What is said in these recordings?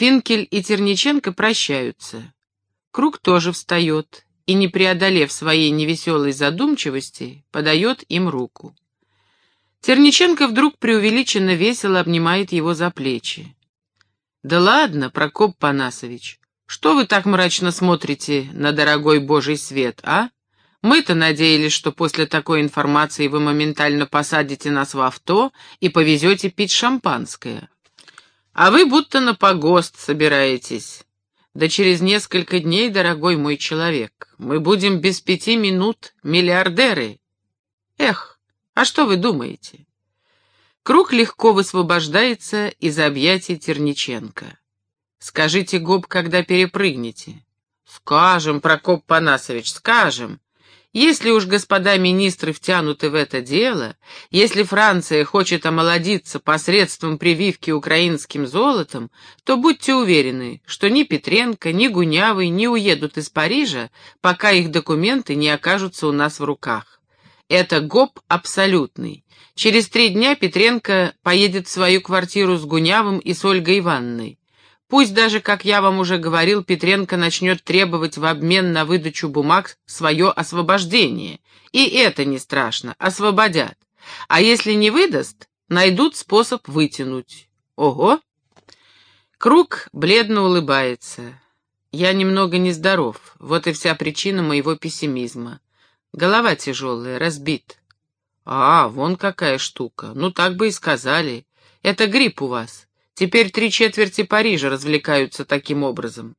Финкель и Терниченко прощаются. Круг тоже встает и, не преодолев своей невеселой задумчивости, подает им руку. Терниченко вдруг преувеличенно весело обнимает его за плечи. «Да ладно, Прокоп Панасович, что вы так мрачно смотрите на дорогой божий свет, а? Мы-то надеялись, что после такой информации вы моментально посадите нас в авто и повезете пить шампанское. А вы будто на погост собираетесь. Да через несколько дней, дорогой мой человек, мы будем без пяти минут миллиардеры. Эх, а что вы думаете? Круг легко высвобождается из объятий Терниченко. «Скажите, Гоб, когда перепрыгнете?» «Скажем, Прокоп Панасович, скажем. Если уж господа министры втянуты в это дело, если Франция хочет омолодиться посредством прививки украинским золотом, то будьте уверены, что ни Петренко, ни Гунявый не уедут из Парижа, пока их документы не окажутся у нас в руках. Это ГОП абсолютный. Через три дня Петренко поедет в свою квартиру с Гунявым и с Ольгой Ивановной. Пусть даже, как я вам уже говорил, Петренко начнет требовать в обмен на выдачу бумаг свое освобождение. И это не страшно, освободят. А если не выдаст, найдут способ вытянуть. Ого! Круг бледно улыбается. Я немного нездоров, вот и вся причина моего пессимизма. Голова тяжелая, разбит. А, вон какая штука. Ну, так бы и сказали. Это грипп у вас. Теперь три четверти Парижа развлекаются таким образом.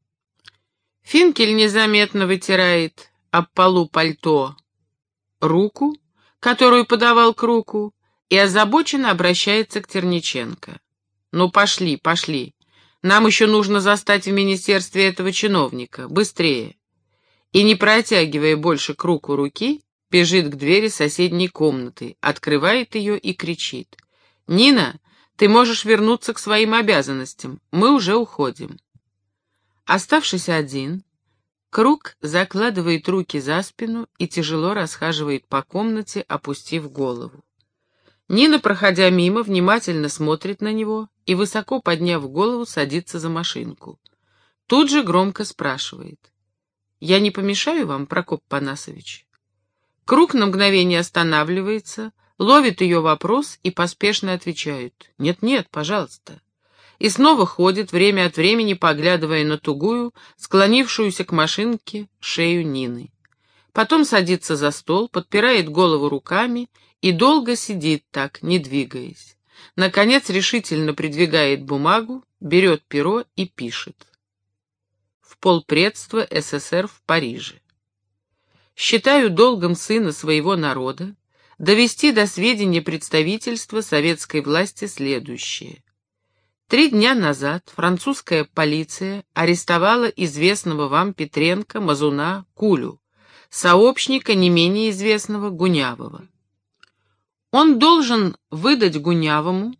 Финкель незаметно вытирает об полу пальто руку, которую подавал к руку, и озабоченно обращается к Терниченко. «Ну, пошли, пошли. Нам еще нужно застать в министерстве этого чиновника. Быстрее!» и, не протягивая больше к руку руки, бежит к двери соседней комнаты, открывает ее и кричит. «Нина, ты можешь вернуться к своим обязанностям, мы уже уходим». Оставшись один, Круг закладывает руки за спину и тяжело расхаживает по комнате, опустив голову. Нина, проходя мимо, внимательно смотрит на него и, высоко подняв голову, садится за машинку. Тут же громко спрашивает. Я не помешаю вам, Прокоп Панасович?» Круг на мгновение останавливается, ловит ее вопрос и поспешно отвечает. «Нет-нет, пожалуйста». И снова ходит, время от времени поглядывая на тугую, склонившуюся к машинке, шею Нины. Потом садится за стол, подпирает голову руками и долго сидит так, не двигаясь. Наконец решительно придвигает бумагу, берет перо и пишет полпредства СССР в Париже. Считаю долгом сына своего народа довести до сведения представительства советской власти следующее. Три дня назад французская полиция арестовала известного вам Петренко Мазуна Кулю, сообщника не менее известного Гунявого. Он должен выдать Гунявому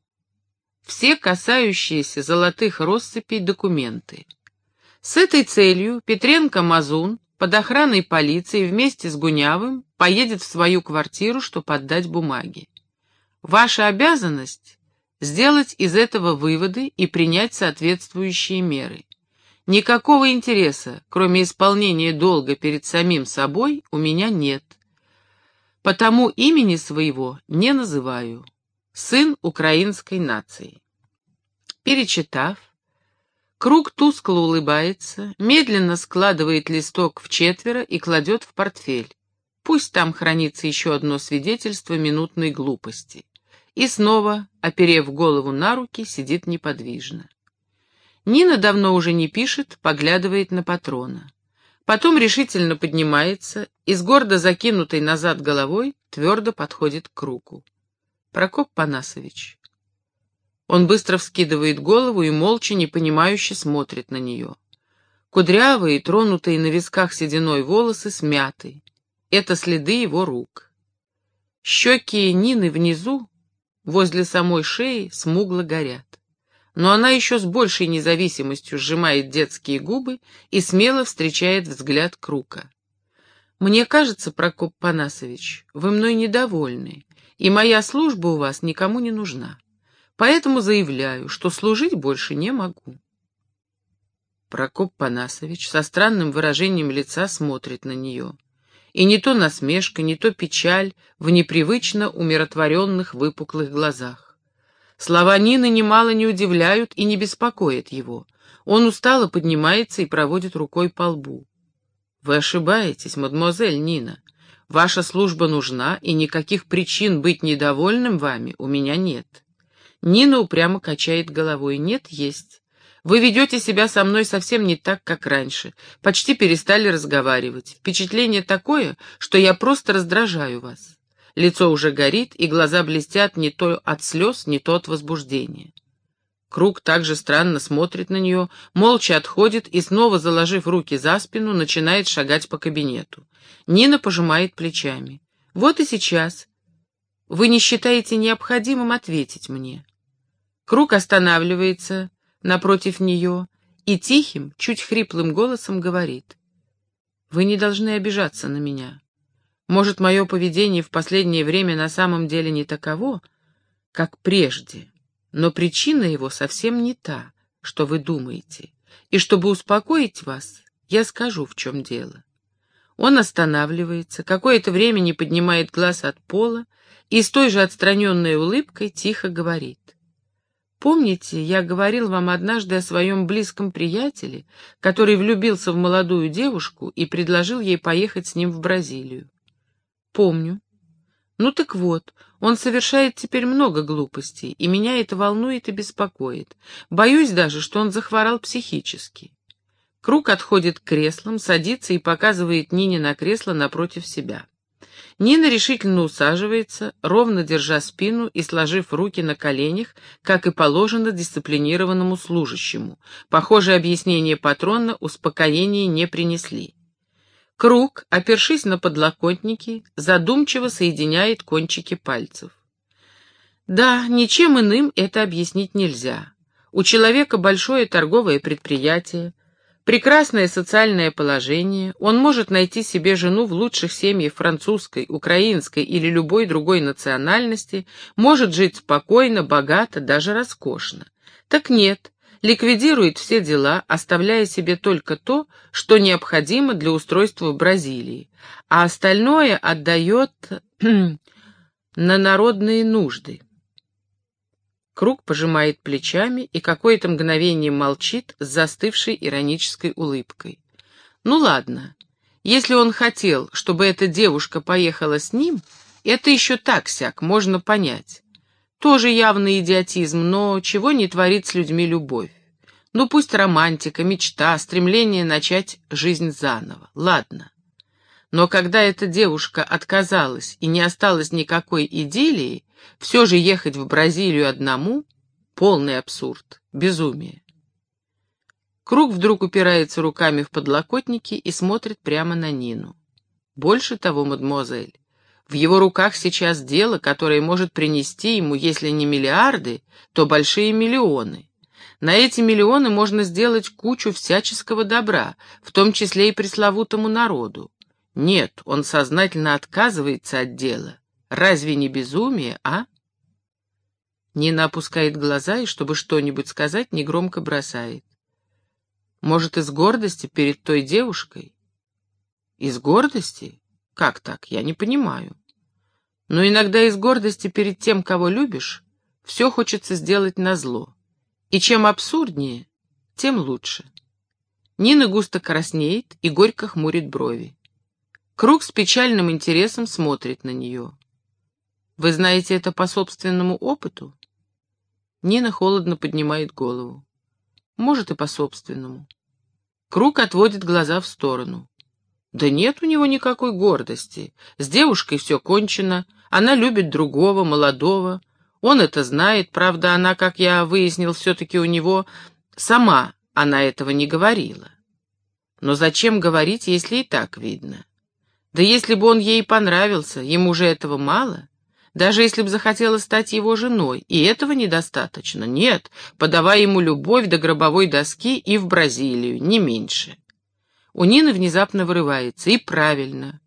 все касающиеся золотых россыпей документы. С этой целью Петренко-Мазун под охраной полиции вместе с Гунявым поедет в свою квартиру, чтобы отдать бумаги. Ваша обязанность — сделать из этого выводы и принять соответствующие меры. Никакого интереса, кроме исполнения долга перед самим собой, у меня нет. Потому имени своего не называю. Сын украинской нации. Перечитав, Круг тускло улыбается, медленно складывает листок в четверо и кладет в портфель. Пусть там хранится еще одно свидетельство минутной глупости. И снова, оперев голову на руки, сидит неподвижно. Нина давно уже не пишет, поглядывает на патрона. Потом решительно поднимается и с гордо закинутой назад головой твердо подходит к кругу. Прокоп Панасович, он быстро вскидывает голову и молча, непонимающе смотрит на нее. Кудрявые, тронутые на висках сединой волосы смяты. Это следы его рук. Щеки Нины внизу, возле самой шеи, смугло горят. Но она еще с большей независимостью сжимает детские губы и смело встречает взгляд Крука. «Мне кажется, Прокоп Панасович, вы мной недовольны, и моя служба у вас никому не нужна. Поэтому заявляю, что служить больше не могу. Прокоп Панасович со странным выражением лица смотрит на нее. И не то насмешка, не то печаль в непривычно умиротворенных выпуклых глазах. Слова Нины немало не удивляют и не беспокоят его. Он устало поднимается и проводит рукой по лбу. «Вы ошибаетесь, мадемуазель Нина. Ваша служба нужна, и никаких причин быть недовольным вами у меня нет». Нина упрямо качает головой. «Нет, есть. Вы ведете себя со мной совсем не так, как раньше. Почти перестали разговаривать. Впечатление такое, что я просто раздражаю вас. Лицо уже горит, и глаза блестят не то от слез, не то от возбуждения. Круг также странно смотрит на нее, молча отходит и, снова заложив руки за спину, начинает шагать по кабинету. Нина пожимает плечами. «Вот и сейчас. Вы не считаете необходимым ответить мне?» Круг останавливается напротив нее и тихим, чуть хриплым голосом говорит. «Вы не должны обижаться на меня. Может, мое поведение в последнее время на самом деле не таково, как прежде, но причина его совсем не та, что вы думаете. И чтобы успокоить вас, я скажу, в чем дело. Он останавливается, какое-то время не поднимает глаз от пола и с той же отстраненной улыбкой тихо говорит. Помните, я говорил вам однажды о своем близком приятеле, который влюбился в молодую девушку и предложил ей поехать с ним в Бразилию? Помню. Ну так вот, он совершает теперь много глупостей, и меня это волнует и беспокоит. Боюсь даже, что он захворал психически. Круг отходит к креслам, садится и показывает Нине на кресло напротив себя. Нина решительно усаживается, ровно держа спину и сложив руки на коленях, как и положено дисциплинированному служащему. Похоже, объяснение патрона успокоения не принесли. Круг, опершись на подлокотники, задумчиво соединяет кончики пальцев. Да, ничем иным это объяснить нельзя. У человека большое торговое предприятие, прекрасное социальное положение, он может найти себе жену в лучших семьях французской, украинской или любой другой национальности, может жить спокойно, богато, даже роскошно. Так нет, ликвидирует все дела, оставляя себе только то, что необходимо для устройства Бразилии, а остальное отдает на народные нужды. Круг пожимает плечами и какое-то мгновение молчит с застывшей иронической улыбкой. Ну ладно, если он хотел, чтобы эта девушка поехала с ним, это еще так-сяк, можно понять. Тоже явный идиотизм, но чего не творит с людьми любовь? Ну пусть романтика, мечта, стремление начать жизнь заново. Ладно. Но когда эта девушка отказалась и не осталось никакой идиллии, все же ехать в Бразилию одному — полный абсурд, безумие. Круг вдруг упирается руками в подлокотники и смотрит прямо на Нину. Больше того, мадемуазель, в его руках сейчас дело, которое может принести ему, если не миллиарды, то большие миллионы. На эти миллионы можно сделать кучу всяческого добра, в том числе и пресловутому народу. Нет, он сознательно отказывается от дела. Разве не безумие, а? Нина опускает глаза и, чтобы что-нибудь сказать, негромко бросает. Может, из гордости перед той девушкой? Из гордости? Как так? Я не понимаю. Но иногда из гордости перед тем, кого любишь, все хочется сделать назло. И чем абсурднее, тем лучше. Нина густо краснеет и горько хмурит брови. Круг с печальным интересом смотрит на нее. «Вы знаете это по собственному опыту?» Нина холодно поднимает голову. «Может, и по собственному». Круг отводит глаза в сторону. Да нет у него никакой гордости. С девушкой все кончено, она любит другого, молодого. Он это знает, правда, она, как я выяснил, все-таки у него сама она этого не говорила. Но зачем говорить, если и так видно? Да если бы он ей понравился, ему же этого мало. Даже если бы захотела стать его женой, и этого недостаточно. Нет, подавай ему любовь до гробовой доски и в Бразилию, не меньше. У Нины внезапно вырывается. И правильно.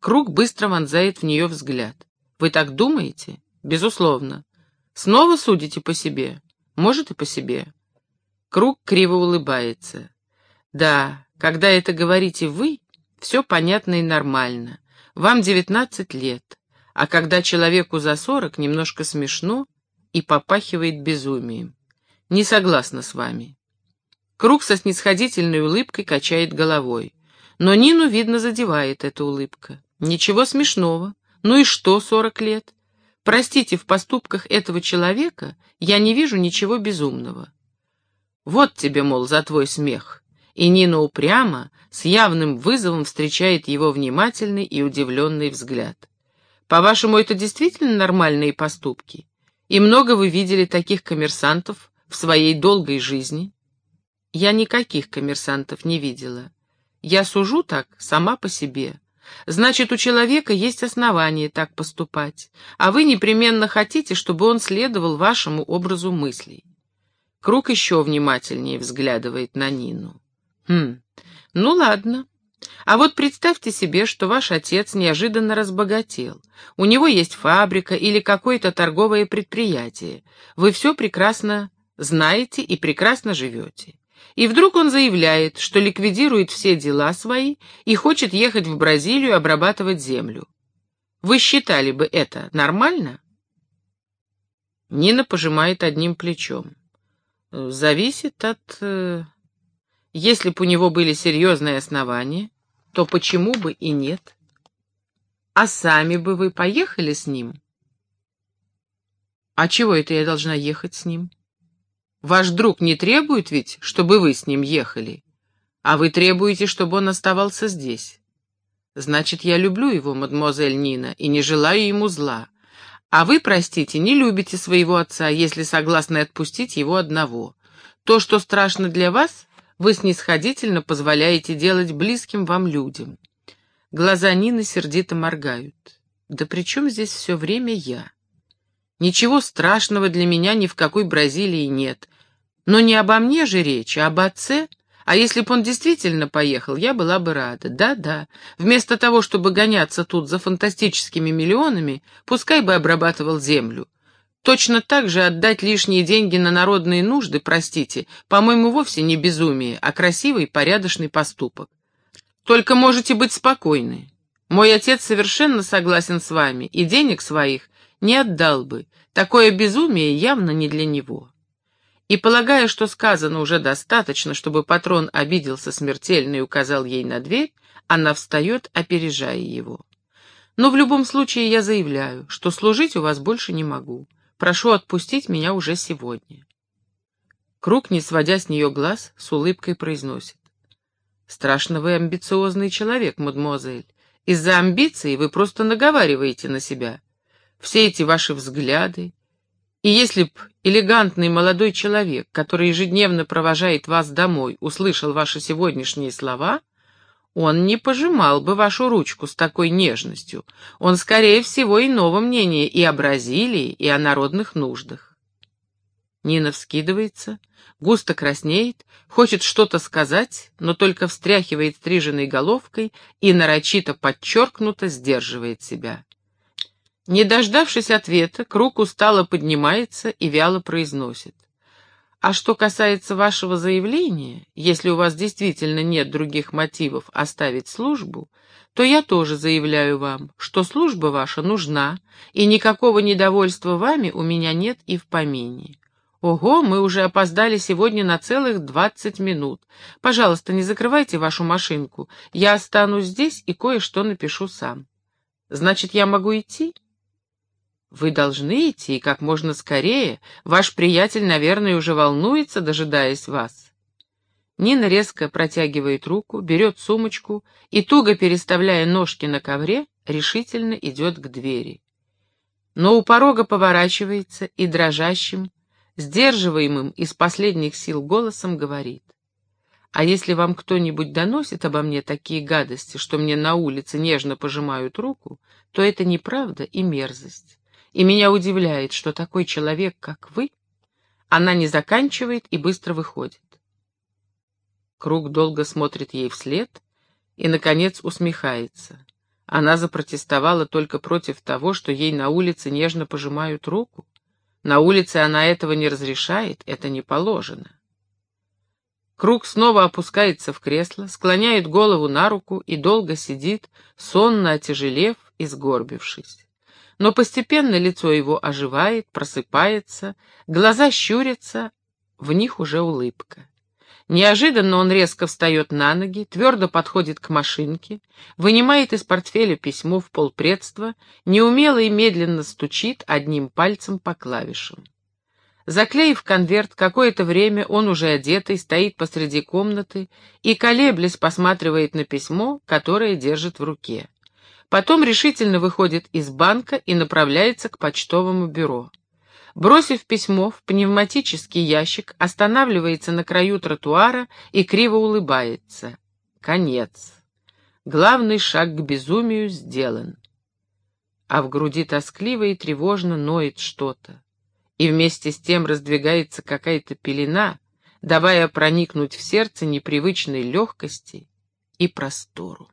Круг быстро вонзает в нее взгляд. Вы так думаете? Безусловно. Снова судите по себе? Может, и по себе. Круг криво улыбается. Да, когда это говорите вы, все понятно и нормально. Вам девятнадцать лет, а когда человеку за сорок, немножко смешно и попахивает безумием. Не согласна с вами. Круг со снисходительной улыбкой качает головой. Но Нину, видно, задевает эта улыбка. Ничего смешного. Ну и что, сорок лет? Простите, в поступках этого человека я не вижу ничего безумного. Вот тебе, мол, за твой смех. И Нина упрямо, с явным вызовом встречает его внимательный и удивленный взгляд. По-вашему, это действительно нормальные поступки? И много вы видели таких коммерсантов в своей долгой жизни? Я никаких коммерсантов не видела. Я сужу так сама по себе. Значит, у человека есть основания так поступать, а вы непременно хотите, чтобы он следовал вашему образу мыслей. Круг еще внимательнее взглядывает на Нину. Хм, ну ладно. А вот представьте себе, что ваш отец неожиданно разбогател. У него есть фабрика или какое-то торговое предприятие. Вы все прекрасно знаете и прекрасно живете. И вдруг он заявляет, что ликвидирует все дела свои и хочет ехать в Бразилию обрабатывать землю. Вы считали бы это нормально? Нина пожимает одним плечом. Зависит от... Если бы у него были серьезные основания, то почему бы и нет? А сами бы вы поехали с ним? А чего это я должна ехать с ним? Ваш друг не требует ведь, чтобы вы с ним ехали, а вы требуете, чтобы он оставался здесь. Значит, я люблю его, мадемуазель Нина, и не желаю ему зла. А вы, простите, не любите своего отца, если согласны отпустить его одного. То, что страшно для вас, вы снисходительно позволяете делать близким вам людям. Глаза Нины сердито моргают. Да при чем здесь все время я? Ничего страшного для меня ни в какой Бразилии нет. Но не обо мне же речь, а об отце. А если бы он действительно поехал, я была бы рада. Да-да. Вместо того, чтобы гоняться тут за фантастическими миллионами, пускай бы обрабатывал землю. Точно так же отдать лишние деньги на народные нужды, простите, по-моему, вовсе не безумие, а красивый, порядочный поступок. Только можете быть спокойны. Мой отец совершенно согласен с вами, и денег своих не отдал бы. Такое безумие явно не для него. И, полагая, что сказано уже достаточно, чтобы патрон обиделся смертельно и указал ей на дверь, она встает, опережая его. Но в любом случае я заявляю, что служить у вас больше не могу. Прошу отпустить меня уже сегодня. Круг, не сводя с нее глаз, с улыбкой произносит. «Страшно вы амбициозный человек, мадемуазель. Из-за амбиций вы просто наговариваете на себя все эти ваши взгляды. И если б элегантный молодой человек, который ежедневно провожает вас домой, услышал ваши сегодняшние слова, он не пожимал бы вашу ручку с такой нежностью. Он, скорее всего, иного мнения и о Бразилии, и о народных нуждах. Нина вскидывается, густо краснеет, хочет что-то сказать, но только встряхивает стриженной головкой и нарочито подчеркнуто сдерживает себя. Не дождавшись ответа, круг устало поднимается и вяло произносит. А что касается вашего заявления, если у вас действительно нет других мотивов оставить службу, то я тоже заявляю вам, что служба ваша нужна, и никакого недовольства вами у меня нет и в помине. Ого, мы уже опоздали сегодня на целых двадцать минут. Пожалуйста, не закрывайте вашу машинку. Я останусь здесь и кое-что напишу сам. Значит, я могу идти? «Вы должны идти и как можно скорее. Ваш приятель, наверное, уже волнуется, дожидаясь вас». Нина резко протягивает руку, берет сумочку и, туго переставляя ножки на ковре, решительно идет к двери. Но у порога поворачивается и дрожащим, сдерживаемым из последних сил голосом говорит. «А если вам кто-нибудь доносит обо мне такие гадости, что мне на улице нежно пожимают руку, то это неправда и мерзость. И меня удивляет, что такой человек, как вы, она не заканчивает и быстро выходит. Круг долго смотрит ей вслед и, наконец, усмехается. Она запротестовала только против того, что ей на улице нежно пожимают руку. На улице она этого не разрешает, это не положено. Круг снова опускается в кресло, склоняет голову на руку и долго сидит, сонно отяжелев и сгорбившись. Но постепенно лицо его оживает, просыпается, глаза щурятся, в них уже улыбка. Неожиданно он резко встает на ноги, твердо подходит к машинке, вынимает из портфеля письмо в полпредства, неумело и медленно стучит одним пальцем по клавишам. Заклеив конверт, какое-то время он уже одетый, стоит посреди комнаты и, колеблясь, посматривает на письмо, которое держит в руке. Потом решительно выходит из банка и направляется к почтовому бюро. Бросив письмо в пневматический ящик, останавливается на краю тротуара и криво улыбается. Конец. Главный шаг к безумию сделан. А в груди тоскливо и тревожно ноет что-то и вместе с тем раздвигается какая-то пелена, давая проникнуть в сердце непривычной легкости и простору.